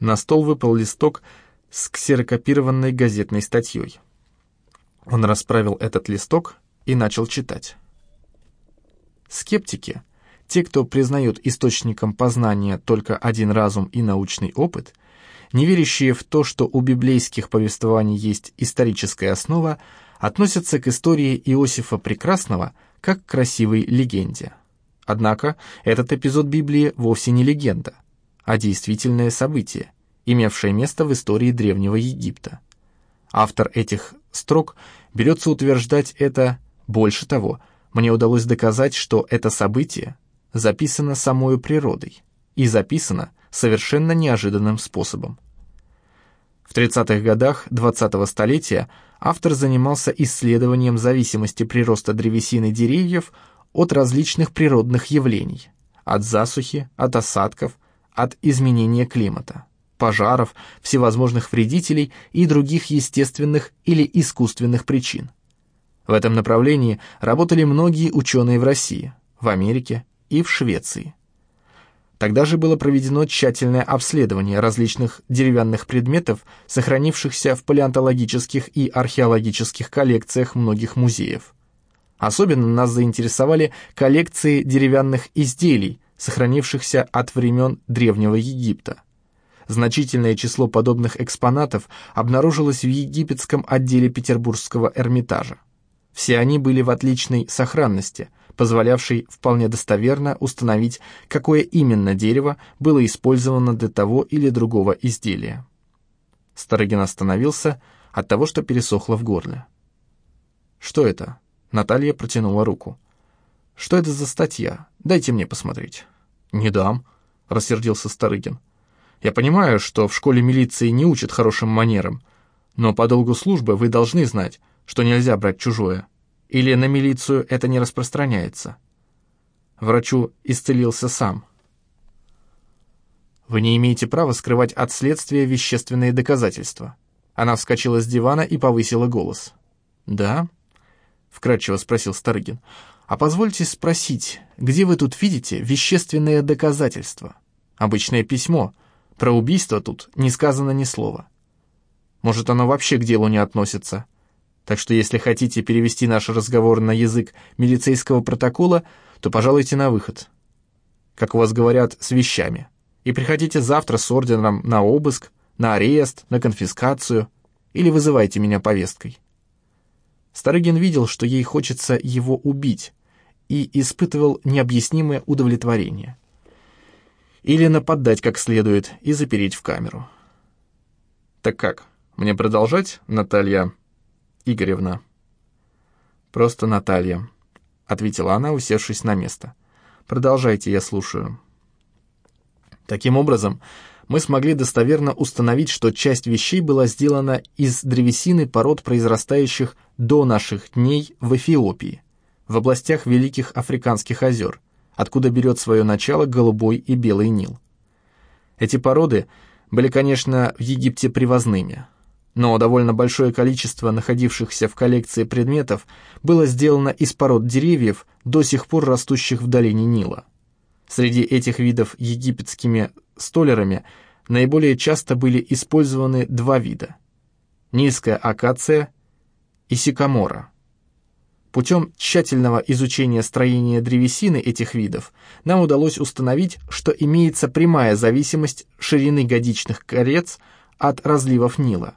На стол выпал листок с ксерокопированной газетной статьей. Он расправил этот листок и начал читать. Скептики, те, кто признают источником познания только один разум и научный опыт, не верящие в то, что у библейских повествований есть историческая основа, относятся к истории Иосифа Прекрасного как к красивой легенде. Однако этот эпизод Библии вовсе не легенда, а действительное событие, имевшее место в истории Древнего Египта. Автор этих строк берется утверждать это больше того, мне удалось доказать, что это событие записано самой природой и записано совершенно неожиданным способом. В 30-х годах 20-го столетия автор занимался исследованием зависимости прироста древесины деревьев от различных природных явлений, от засухи, от осадков, от изменения климата, пожаров, всевозможных вредителей и других естественных или искусственных причин. В этом направлении работали многие ученые в России, в Америке и в Швеции. Тогда же было проведено тщательное обследование различных деревянных предметов, сохранившихся в палеонтологических и археологических коллекциях многих музеев. Особенно нас заинтересовали коллекции деревянных изделий, сохранившихся от времен Древнего Египта. Значительное число подобных экспонатов обнаружилось в египетском отделе Петербургского Эрмитажа. Все они были в отличной сохранности – позволявший вполне достоверно установить, какое именно дерево было использовано для того или другого изделия. Старыгин остановился от того, что пересохло в горле. «Что это?» Наталья протянула руку. «Что это за статья? Дайте мне посмотреть». «Не дам», — рассердился Старыгин. «Я понимаю, что в школе милиции не учат хорошим манерам, но по долгу службы вы должны знать, что нельзя брать чужое. Или на милицию это не распространяется? Врачу исцелился сам. Вы не имеете права скрывать от следствия вещественные доказательства. Она вскочила с дивана и повысила голос. «Да?» — вкратчиво спросил Старыгин. «А позвольте спросить, где вы тут видите вещественные доказательства? Обычное письмо. Про убийство тут не сказано ни слова. Может, оно вообще к делу не относится?» Так что если хотите перевести наш разговор на язык милицейского протокола, то пожалуйте на выход. Как у вас говорят, с вещами. И приходите завтра с ордером на обыск, на арест, на конфискацию, или вызывайте меня повесткой. Старыгин видел, что ей хочется его убить, и испытывал необъяснимое удовлетворение. Или нападать как следует и запереть в камеру. «Так как, мне продолжать, Наталья?» Игоревна». «Просто Наталья», — ответила она, усевшись на место. «Продолжайте, я слушаю». Таким образом, мы смогли достоверно установить, что часть вещей была сделана из древесины пород, произрастающих до наших дней в Эфиопии, в областях Великих Африканских озер, откуда берет свое начало Голубой и Белый Нил. Эти породы были, конечно, в Египте привозными — но довольно большое количество находившихся в коллекции предметов было сделано из пород деревьев, до сих пор растущих в долине Нила. Среди этих видов египетскими столярами наиболее часто были использованы два вида – нильская акация и сикамора. Путем тщательного изучения строения древесины этих видов нам удалось установить, что имеется прямая зависимость ширины годичных корец от разливов Нила.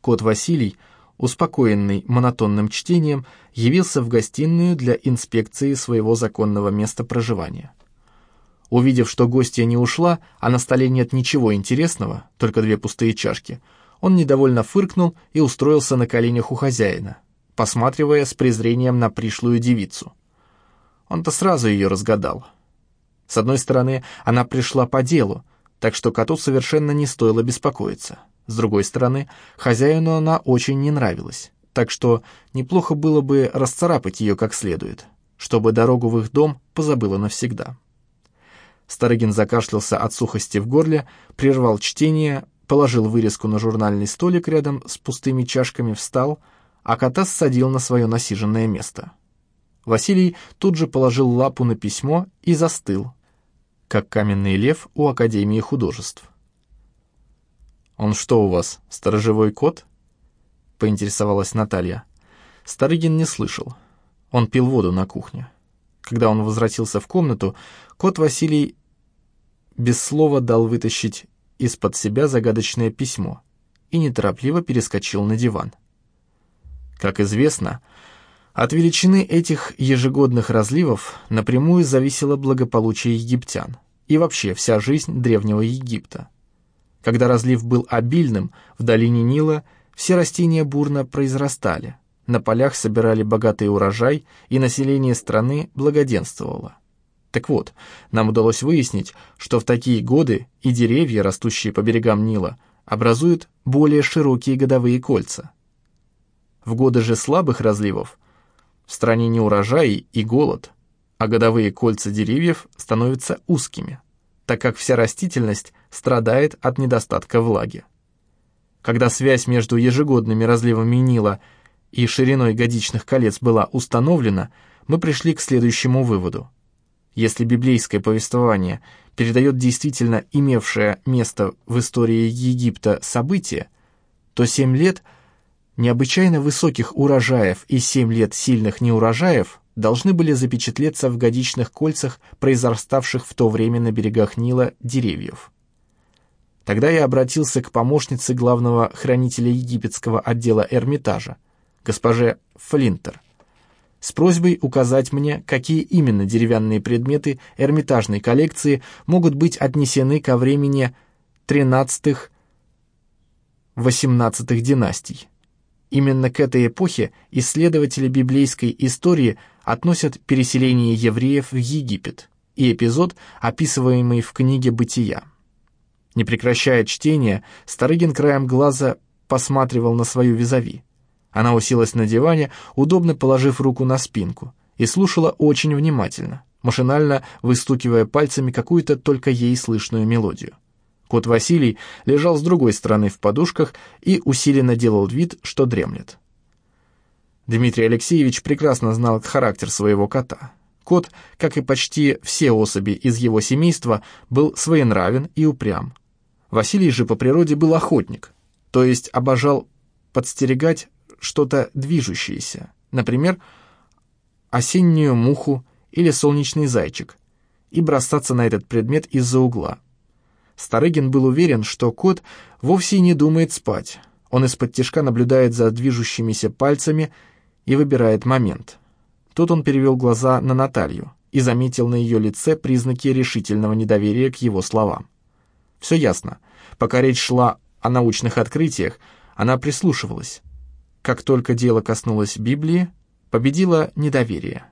Кот Василий, успокоенный монотонным чтением, явился в гостиную для инспекции своего законного места проживания. Увидев, что гостья не ушла, а на столе нет ничего интересного, только две пустые чашки, он недовольно фыркнул и устроился на коленях у хозяина, посматривая с презрением на пришлую девицу. Он-то сразу ее разгадал. С одной стороны, она пришла по делу, так что коту совершенно не стоило беспокоиться. С другой стороны, хозяину она очень не нравилась, так что неплохо было бы расцарапать ее как следует, чтобы дорогу в их дом позабыла навсегда. Старыгин закашлялся от сухости в горле, прервал чтение, положил вырезку на журнальный столик рядом с пустыми чашками, встал, а кота ссадил на свое насиженное место. Василий тут же положил лапу на письмо и застыл, как каменный лев у Академии художеств. «Он что у вас, сторожевой кот?» — поинтересовалась Наталья. Старыгин не слышал. Он пил воду на кухне. Когда он возвратился в комнату, кот Василий без слова дал вытащить из-под себя загадочное письмо и неторопливо перескочил на диван. Как известно, от величины этих ежегодных разливов напрямую зависело благополучие египтян и вообще вся жизнь Древнего Египта. Когда разлив был обильным, в долине Нила все растения бурно произрастали, на полях собирали богатый урожай, и население страны благоденствовало. Так вот, нам удалось выяснить, что в такие годы и деревья, растущие по берегам Нила, образуют более широкие годовые кольца. В годы же слабых разливов в стране неурожай и голод, а годовые кольца деревьев становятся узкими, так как вся растительность страдает от недостатка влаги. Когда связь между ежегодными разливами Нила и шириной годичных колец была установлена, мы пришли к следующему выводу. Если библейское повествование передает действительно имевшее место в истории Египта событие, то семь лет необычайно высоких урожаев и семь лет сильных неурожаев должны были запечатлеться в годичных кольцах произраставших в то время на берегах Нила деревьев. Тогда я обратился к помощнице главного хранителя египетского отдела Эрмитажа, госпоже Флинтер, с просьбой указать мне, какие именно деревянные предметы Эрмитажной коллекции могут быть отнесены ко времени 13-18 династий. Именно к этой эпохе исследователи библейской истории относят переселение евреев в Египет и эпизод, описываемый в книге «Бытия». Не прекращая чтения, Старыгин краем глаза посматривал на свою визави. Она уселась на диване, удобно положив руку на спинку, и слушала очень внимательно, машинально выстукивая пальцами какую-то только ей слышную мелодию. Кот Василий лежал с другой стороны в подушках и усиленно делал вид, что дремлет. Дмитрий Алексеевич прекрасно знал характер своего кота. Кот, как и почти все особи из его семейства, был своенравен и упрям. Василий же по природе был охотник, то есть обожал подстерегать что-то движущееся, например, осеннюю муху или солнечный зайчик, и бросаться на этот предмет из-за угла. Старыгин был уверен, что кот вовсе не думает спать. Он из-под тишка наблюдает за движущимися пальцами и выбирает момент. Тут он перевел глаза на Наталью и заметил на ее лице признаки решительного недоверия к его словам. Все ясно. Пока речь шла о научных открытиях, она прислушивалась. Как только дело коснулось Библии, победило недоверие.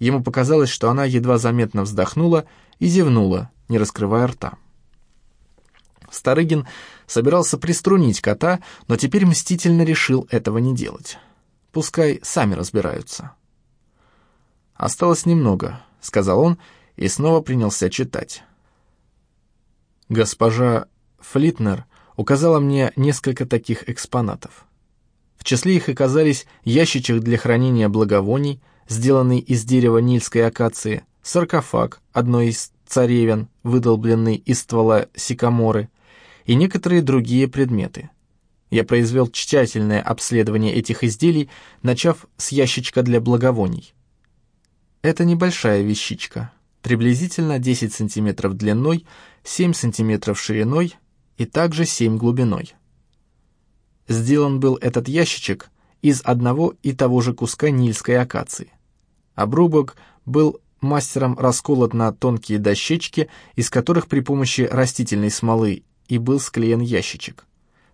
Ему показалось, что она едва заметно вздохнула и зевнула, не раскрывая рта. Старыгин собирался приструнить кота, но теперь мстительно решил этого не делать. Пускай сами разбираются. «Осталось немного», — сказал он и снова принялся читать. Госпожа Флитнер указала мне несколько таких экспонатов. В числе их оказались ящичек для хранения благовоний, сделанный из дерева нильской акации, саркофаг одной из царевен, выдолбленный из ствола сикаморы, и некоторые другие предметы. Я произвел тщательное обследование этих изделий, начав с ящичка для благовоний. Это небольшая вещичка, приблизительно 10 сантиметров длиной, 7 сантиметров шириной и также 7 глубиной. Сделан был этот ящичек из одного и того же куска нильской акации. Обрубок был мастером расколот на тонкие дощечки, из которых при помощи растительной смолы и был склеен ящичек.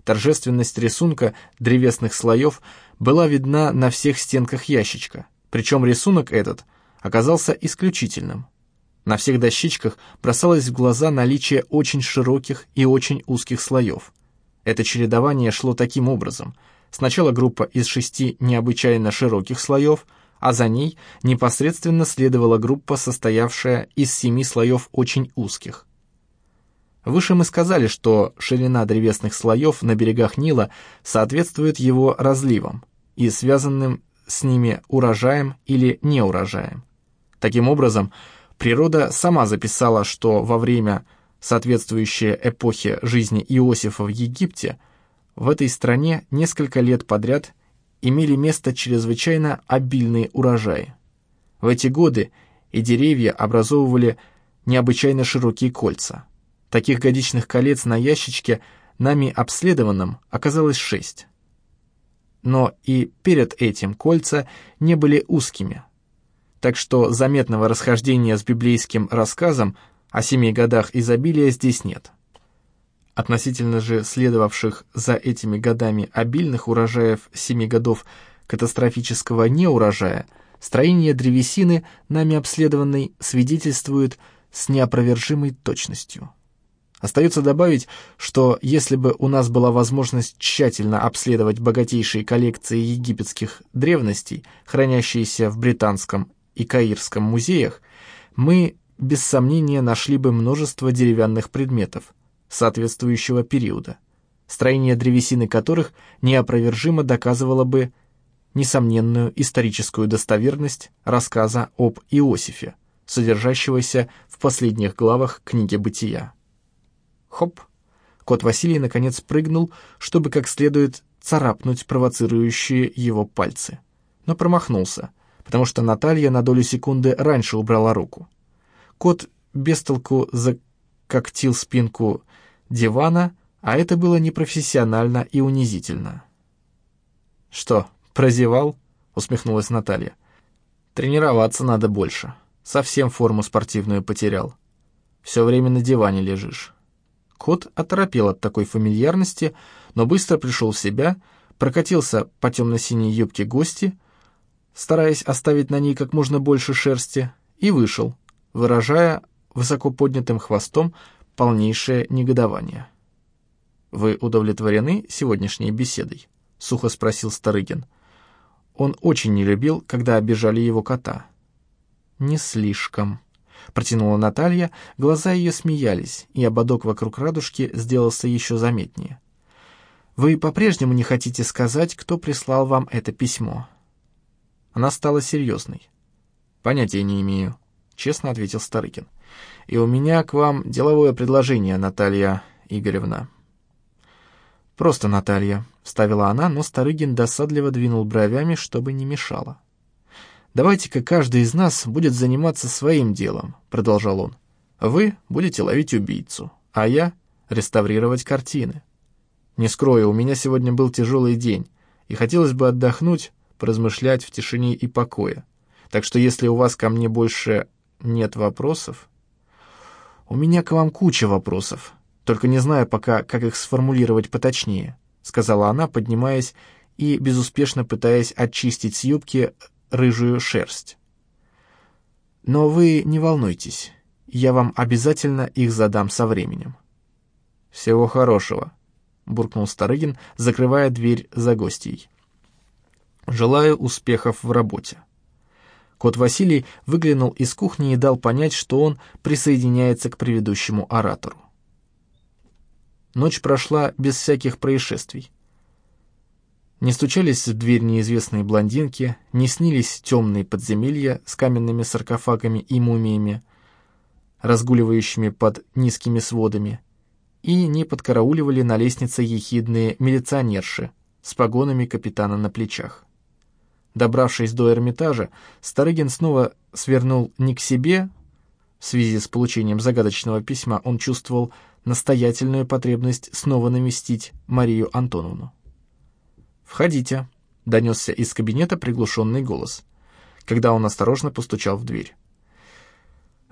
Торжественность рисунка древесных слоев была видна на всех стенках ящичка, причем рисунок этот оказался исключительным. На всех дощечках бросалось в глаза наличие очень широких и очень узких слоев. Это чередование шло таким образом. Сначала группа из шести необычайно широких слоев, а за ней непосредственно следовала группа, состоявшая из семи слоев очень узких. Выше мы сказали, что ширина древесных слоев на берегах Нила соответствует его разливам и связанным с ними урожаем или неурожаем. Таким образом, природа сама записала, что во время соответствующая эпохе жизни Иосифа в Египте, в этой стране несколько лет подряд имели место чрезвычайно обильные урожаи. В эти годы и деревья образовывали необычайно широкие кольца. Таких годичных колец на ящичке нами обследованным оказалось шесть. Но и перед этим кольца не были узкими. Так что заметного расхождения с библейским рассказом о семи годах изобилия здесь нет. Относительно же следовавших за этими годами обильных урожаев семи годов катастрофического неурожая, строение древесины, нами обследованной, свидетельствует с неопровержимой точностью. Остается добавить, что если бы у нас была возможность тщательно обследовать богатейшие коллекции египетских древностей, хранящиеся в Британском и Каирском музеях, мы без сомнения нашли бы множество деревянных предметов соответствующего периода, строение древесины которых неопровержимо доказывало бы несомненную историческую достоверность рассказа об Иосифе, содержащегося в последних главах книги «Бытия». Хоп! Кот Василий наконец прыгнул, чтобы как следует царапнуть провоцирующие его пальцы, но промахнулся, потому что Наталья на долю секунды раньше убрала руку. Кот бестолку закоктил спинку дивана, а это было непрофессионально и унизительно. «Что, прозевал?» — усмехнулась Наталья. «Тренироваться надо больше. Совсем форму спортивную потерял. Все время на диване лежишь». Кот оторопел от такой фамильярности, но быстро пришел в себя, прокатился по темно-синей юбке гости, стараясь оставить на ней как можно больше шерсти, и вышел, выражая высоко поднятым хвостом полнейшее негодование. «Вы удовлетворены сегодняшней беседой?» — сухо спросил Старыгин. Он очень не любил, когда обижали его кота. «Не слишком», — протянула Наталья, глаза ее смеялись, и ободок вокруг радужки сделался еще заметнее. «Вы по-прежнему не хотите сказать, кто прислал вам это письмо?» Она стала серьезной. «Понятия не имею», — честно ответил Старыкин. «И у меня к вам деловое предложение, Наталья Игоревна». «Просто Наталья», — вставила она, но Старыгин досадливо двинул бровями, чтобы не мешало. «Давайте-ка каждый из нас будет заниматься своим делом», — продолжал он. «Вы будете ловить убийцу, а я — реставрировать картины. Не скрою, у меня сегодня был тяжелый день, и хотелось бы отдохнуть, поразмышлять в тишине и покое. Так что если у вас ко мне больше нет вопросов? У меня к вам куча вопросов, только не знаю пока, как их сформулировать поточнее, сказала она, поднимаясь и безуспешно пытаясь очистить с юбки рыжую шерсть. Но вы не волнуйтесь, я вам обязательно их задам со временем. Всего хорошего, буркнул Старыгин, закрывая дверь за гостьей. Желаю успехов в работе. Кот Василий выглянул из кухни и дал понять, что он присоединяется к предыдущему оратору. Ночь прошла без всяких происшествий. Не стучались в дверь неизвестные блондинки, не снились темные подземелья с каменными саркофагами и мумиями, разгуливающими под низкими сводами, и не подкарауливали на лестнице ехидные милиционерши с погонами капитана на плечах. Добравшись до Эрмитажа, Старыгин снова свернул не к себе. В связи с получением загадочного письма он чувствовал настоятельную потребность снова навестить Марию Антоновну. «Входите», — донесся из кабинета приглушенный голос, когда он осторожно постучал в дверь.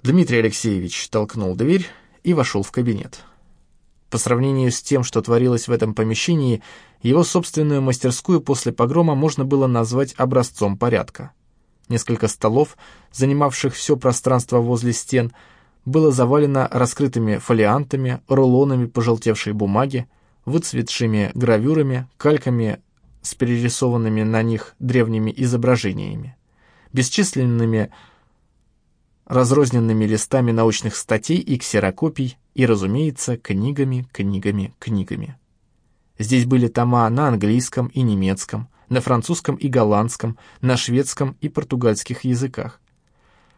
Дмитрий Алексеевич толкнул дверь и вошел в кабинет. По сравнению с тем, что творилось в этом помещении, его собственную мастерскую после погрома можно было назвать образцом порядка. Несколько столов, занимавших все пространство возле стен, было завалено раскрытыми фолиантами, рулонами пожелтевшей бумаги, выцветшими гравюрами, кальками с перерисованными на них древними изображениями, бесчисленными разрозненными листами научных статей и ксерокопий, и, разумеется, книгами, книгами, книгами. Здесь были тома на английском и немецком, на французском и голландском, на шведском и португальских языках.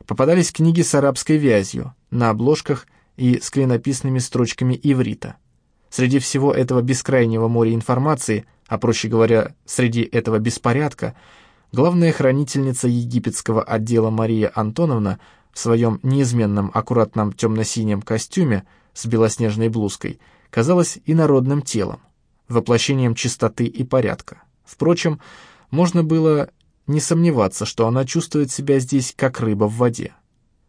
Попадались книги с арабской вязью, на обложках и с клинописными строчками иврита. Среди всего этого бескрайнего моря информации, а проще говоря, среди этого беспорядка, главная хранительница египетского отдела Мария Антоновна в своем неизменном аккуратном темно-синем костюме с белоснежной блузкой казалась инородным телом, воплощением чистоты и порядка. Впрочем, можно было не сомневаться, что она чувствует себя здесь как рыба в воде.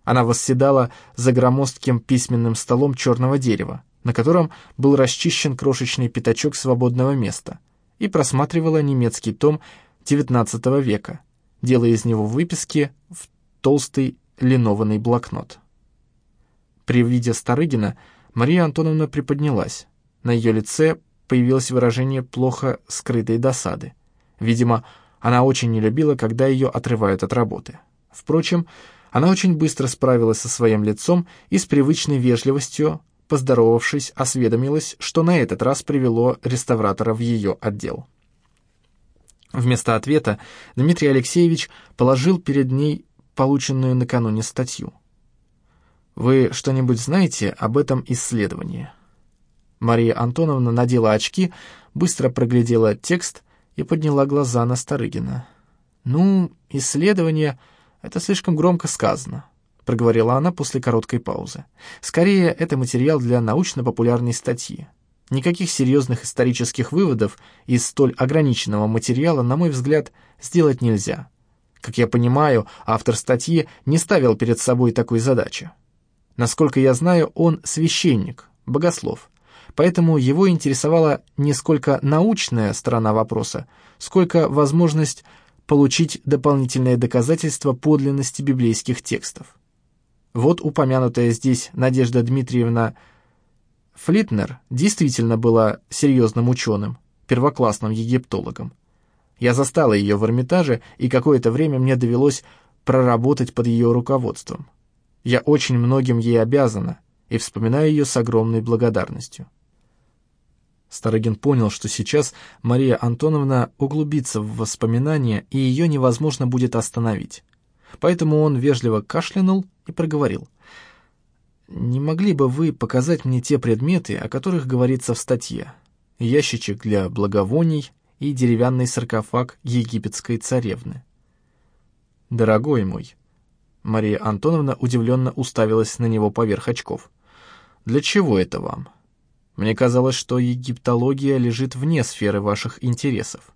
Она восседала за громоздким письменным столом черного дерева, на котором был расчищен крошечный пятачок свободного места, и просматривала немецкий том XIX века, делая из него выписки в толстый линованный блокнот. При виде Старыгина Мария Антоновна приподнялась. На ее лице появилось выражение плохо скрытой досады. Видимо, она очень не любила, когда ее отрывают от работы. Впрочем, она очень быстро справилась со своим лицом и с привычной вежливостью, поздоровавшись, осведомилась, что на этот раз привело реставратора в ее отдел. Вместо ответа Дмитрий Алексеевич положил перед ней полученную накануне статью. «Вы что-нибудь знаете об этом исследовании?» Мария Антоновна надела очки, быстро проглядела текст и подняла глаза на Старыгина. «Ну, исследование — это слишком громко сказано», — проговорила она после короткой паузы. «Скорее, это материал для научно-популярной статьи. Никаких серьезных исторических выводов из столь ограниченного материала, на мой взгляд, сделать нельзя. Как я понимаю, автор статьи не ставил перед собой такой задачи. Насколько я знаю, он священник, богослов, поэтому его интересовала не сколько научная сторона вопроса, сколько возможность получить дополнительные доказательства подлинности библейских текстов. Вот упомянутая здесь Надежда Дмитриевна Флитнер действительно была серьезным ученым, первоклассным египтологом. Я застала ее в Эрмитаже, и какое-то время мне довелось проработать под ее руководством. Я очень многим ей обязана и вспоминаю ее с огромной благодарностью. Старыгин понял, что сейчас Мария Антоновна углубится в воспоминания, и ее невозможно будет остановить. Поэтому он вежливо кашлянул и проговорил. «Не могли бы вы показать мне те предметы, о которых говорится в статье? Ящичек для благовоний и деревянный саркофаг египетской царевны?» «Дорогой мой», — Мария Антоновна удивленно уставилась на него поверх очков. «Для чего это вам?» Мне казалось, что египтология лежит вне сферы ваших интересов.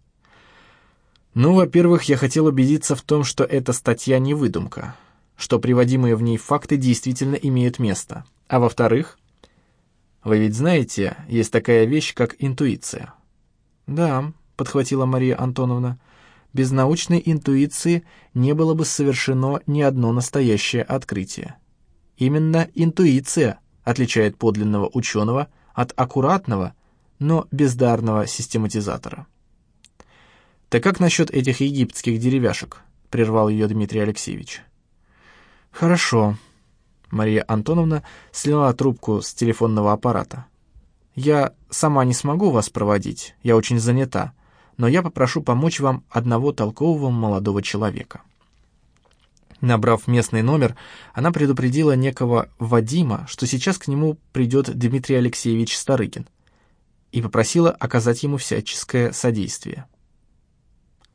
Ну, во-первых, я хотел убедиться в том, что эта статья не выдумка, что приводимые в ней факты действительно имеют место. А во-вторых, вы ведь знаете, есть такая вещь, как интуиция. Да, подхватила Мария Антоновна, без научной интуиции не было бы совершено ни одно настоящее открытие. Именно интуиция отличает подлинного ученого – от аккуратного, но бездарного систематизатора. «Так как насчет этих египетских деревяшек?» — прервал ее Дмитрий Алексеевич. «Хорошо». Мария Антоновна сняла трубку с телефонного аппарата. «Я сама не смогу вас проводить, я очень занята, но я попрошу помочь вам одного толкового молодого человека». Набрав местный номер, она предупредила некого Вадима, что сейчас к нему придет Дмитрий Алексеевич Старыгин, и попросила оказать ему всяческое содействие.